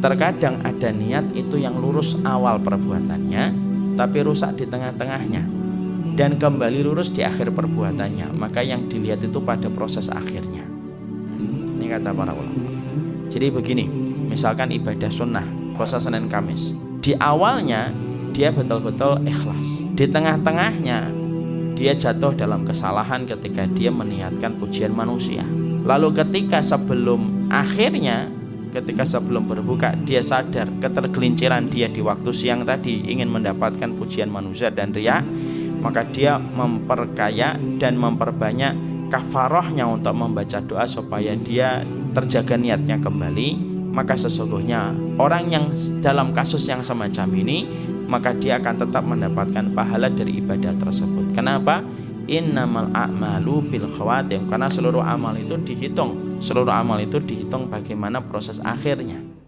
Terkadang ada niat itu yang lurus awal perbuatannya, tapi rusak di tengah-tengahnya dan kembali lurus di akhir perbuatannya. Maka yang dilihat itu pada proses akhirnya. Ini kata para ulama. Jadi begini, misalkan ibadah sunnah puasa Senin Kamis. Di awalnya dia betul-betul ikhlas. Di tengah-tengahnya dia jatuh dalam kesalahan ketika dia meniatkan pujian manusia. Lalu ketika sebelum akhirnya ketika sebelum berbuka dia sadar ketergelinciran dia di waktu siang tadi ingin mendapatkan pujian manusia dan ria maka dia memperkaya dan memperbanyak kafarohnya untuk membaca doa supaya dia terjaga niatnya kembali maka sesungguhnya orang yang dalam kasus yang semacam ini maka dia akan tetap mendapatkan pahala dari ibadah tersebut kenapa? Innamal a'malu bil khawatim. Karena seluruh amal itu dihitung. Seluruh amal itu dihitung bagaimana proses akhirnya